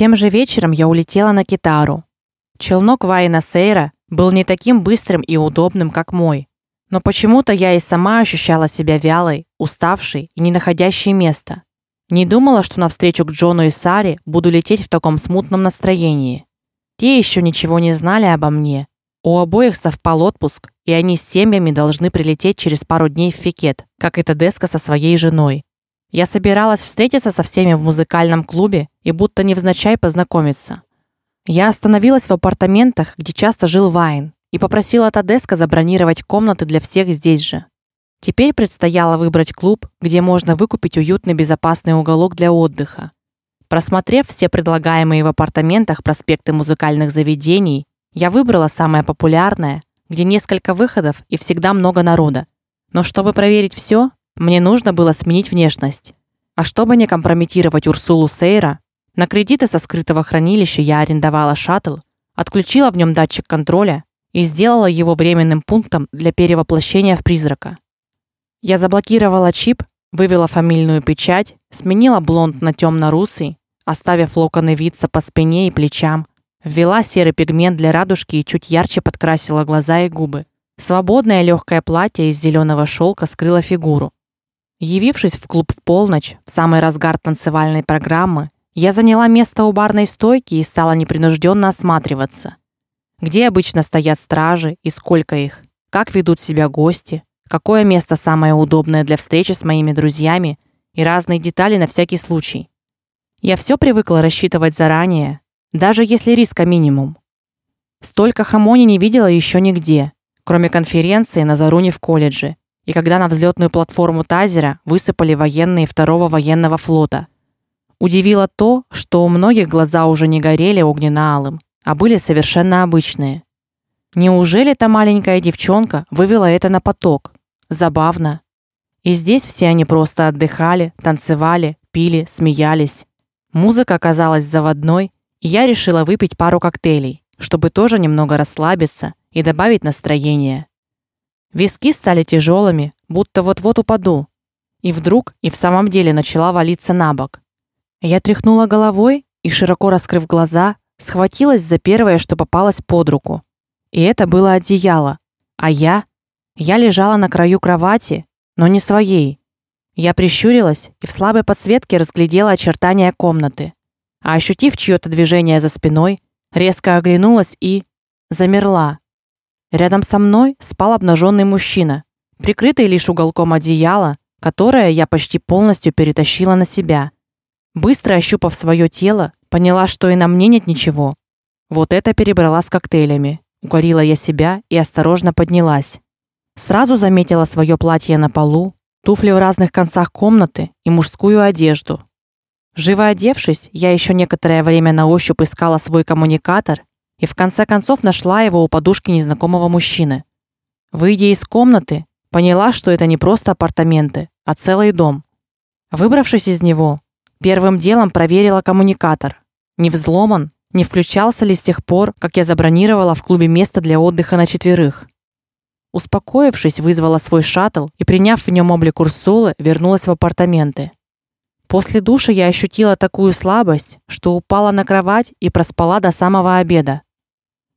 Тем же вечером я улетела на Китару. Челнок Вайна Сейра был не таким быстрым и удобным, как мой. Но почему-то я и сама ощущала себя вялой, уставшей и не находящей места. Не думала, что навстречу к Джону и Саре буду лететь в таком смутном настроении. Те еще ничего не знали обо мне. У обоих совпал отпуск, и они с семьями должны прилететь через пару дней в Фикет, как и Тедеско со своей женой. Я собиралась встретиться со всеми в музыкальном клубе и будто невзначай познакомиться. Я остановилась в апартаментах, где часто жил Вайн, и попросила Тадеско забронировать комнаты для всех здесь же. Теперь предстояло выбрать клуб, где можно выкупить уютный безопасный уголок для отдыха. Просмотрев все предлагаемые в апартаментах проспекты музыкальных заведений, я выбрала самое популярное, где несколько выходов и всегда много народа. Но чтобы проверить все, мне нужно было сменить внешность. А чтобы не компрометировать Урсулу Сейра, на кредиты со скрытого хранилища я арендовала шаттл, отключила в нем датчик контроля и сделала его временным пунктом для перевоплощения в призрака. Я заблокировала чип, вывела фамильную печать, сменила блонд на темно русый оставив локоны виться по спине и плечам, ввела серый пигмент для радужки и чуть ярче подкрасила глаза и губы. Свободное легкое платье из зеленого шелка скрыло фигуру. Явившись в клуб в полночь, в самый разгар танцевальной программы, я заняла место у барной стойки и стала непринужденно осматриваться. Где обычно стоят стражи и сколько их? Как ведут себя гости? Какое место самое удобное для встречи с моими друзьями? И разные детали на всякий случай. Я все привыкла рассчитывать заранее, даже если риска минимум. Столько хамони не видела еще нигде, кроме конференции на Заруне в колледже, и когда на взлетную платформу Тазера высыпали военные второго военного флота. Удивило то, что у многих глаза уже не горели огненно-алым, а были совершенно обычные. Неужели та маленькая девчонка вывела это на поток? Забавно. И здесь все они просто отдыхали, танцевали, пили, смеялись. Музыка оказалась заводной, и я решила выпить пару коктейлей, чтобы тоже немного расслабиться и добавить настроения. Виски стали тяжелыми, будто вот-вот упаду. И вдруг и в самом деле начала валиться на бок. Я тряхнула головой и широко раскрыв глаза, схватилась за первое, что попалось под руку. И это было одеяло. А я я лежала на краю кровати, но не своей. Я прищурилась и в слабой подсветке разглядела очертания комнаты. А ощутив чьё то движение за спиной, резко оглянулась и замерла. Рядом со мной спал обнаженный мужчина, прикрытый лишь уголком одеяла, которое я почти полностью перетащила на себя. Быстро ощупав свое тело, поняла, что и на мне нет ничего. Вот это перебрала с коктейлями. Укорила я себя и осторожно поднялась. Сразу заметила свое платье на полу, туфли в разных концах комнаты и мужскую одежду. Живо одевшись, я еще некоторое время на ощупь искала свой коммуникатор и в конце концов нашла его у подушки незнакомого мужчины. Выйдя из комнаты, поняла, что это не просто апартаменты, а целый дом. Выбравшись из него, Первым делом проверила коммуникатор. Не взломан, не включался ли с тех пор, как я забронировала в клубе место для отдыха на четверых. Успокоившись, вызвала свой шаттл и, приняв в нем облик Урсулы, вернулась в апартаменты. После душа я ощутила такую слабость, что упала на кровать и проспала до самого обеда.